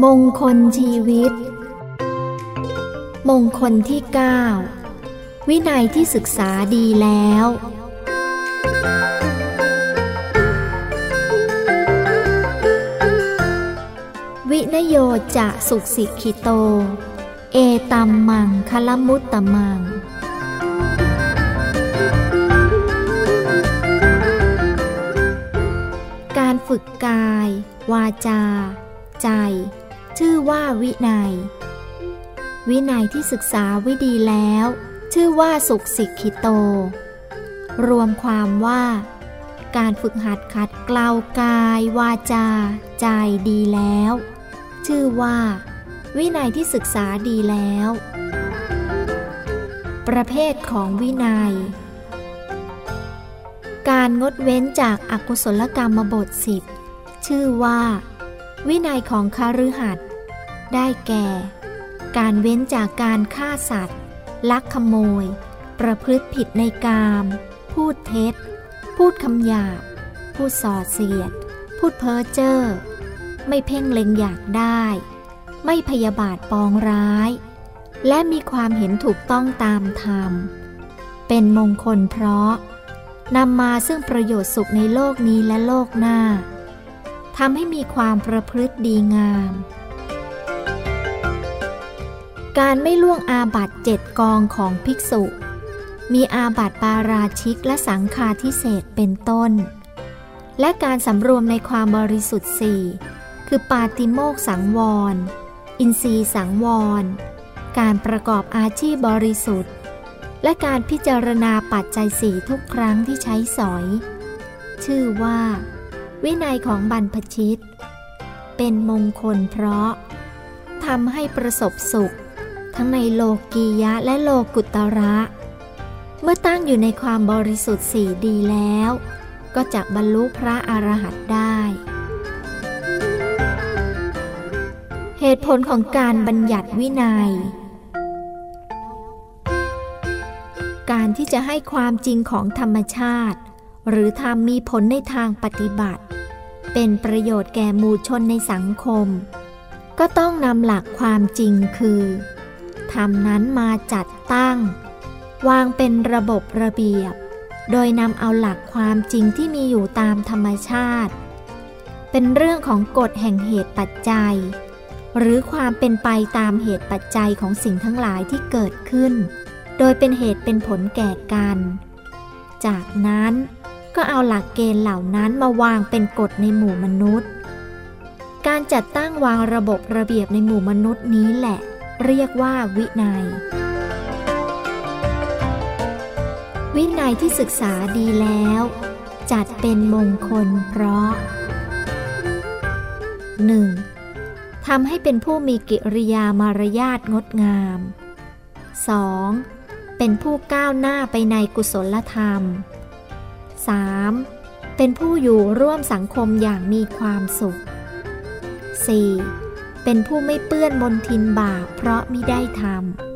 มงคลชีวิต มงคลที่ 9 วินัยที่ศึกษาดีแล้ว วินโยจะสุขสิกิโต เอตัมมังคลมุตตมัง การฝึกกาย วาจา ชื่อว่าวินัย วินัยที่ศึกษาวิดีแล้ว ชื่อว่าสุขสิกขิโต รวมความว่า การฝึกหัดขัดเกลากาย วาจา ใจดีแล้ว ชื่อว่า วินัยที่ศึกษาดีแล้ว ประเภทของวินัย การงดเว้นจากอากุศลกรรมบทสิบชื่อว่าวินัยของคาฤหัสถ ได้แก่ การเว้นจากการฆ่าสัตว์ ลักขโมย ประพฤติผิดในกาม พูดเท็จ พูดคำหยาบ พูดส่อเสียด พูดเพ้อเจ้อ ไม่เพ่งเล็งอยากได้ ไม่พยาบาทปองร้าย และมีความเห็นถูกต้องตามธรรม เป็นมงคลเพราะนำมาซึ่งประโยชน์สุขในโลกนี้และโลกหน้าทำให้มีความประพฤติดีงาม การไม่ล่วงอาบัตเจ็ดกองของภิกษุ มีอาบัตปาราชิกและสังฆาทิเศษเป็นต้น และการสำรวมในความบริสุทธิ์สี่คือปาติโมกสังวร อินทรีสังวร การประกอบอาชีพบริสุทธิ์ และการพิจารณาปัจจัยสี่ทุกครั้งที่ใช้สอย ชื่อว่า วินัยของบรรพชิต เป็นมงคลเพราะทำให้ประสบสุข ทั้งในโลกียะและโลกุตระ เมื่อตั้งอยู่ในความบริสุทธิ์สี่ดีแล้ว ก็จะบรรลุพระอรหันต์ได้ เหตุผลของการบัญญัติวินัย การที่จะให้ความจริงของธรรมชาติ หรือธรรมมีผลในทางปฏิบัติ เป็นประโยชน์แก่หมู่ชนในสังคม ก็ต้องนำหลักความจริงคือ ธรรมนั้นมาจัดตั้ง วางเป็นระบบระเบียบ โดยนำเอาหลักความจริงที่มีอยู่ตามธรรมชาติ เป็นเรื่องของกฎแห่งเหตุปัจจัย หรือความเป็นไปตามเหตุปัจจัยของสิ่งทั้งหลายที่เกิดขึ้น โดยเป็นเหตุเป็นผลแก่กัน จากนั้นก็เอาหลักเกณฑ์เหล่านั้นมาวางเป็นกฎในหมู่มนุษย์ การจัดตั้งวางระบบระเบียบในหมู่มนุษย์นี้แหละ เรียกว่าวินัย วินัยที่ศึกษาดีแล้ว จัดเป็นมงคลเพราะ 1. ทำให้เป็นผู้มีกิริยามารยาทงดงาม 2. เป็นผู้ก้าวหน้าไปในกุศลธรรม 3. เป็นผู้อยู่ร่วมสังคมอย่างมีความสุข 4. เป็นผู้ไม่เปื้อนมนทินบาปเพราะมิได้ทำ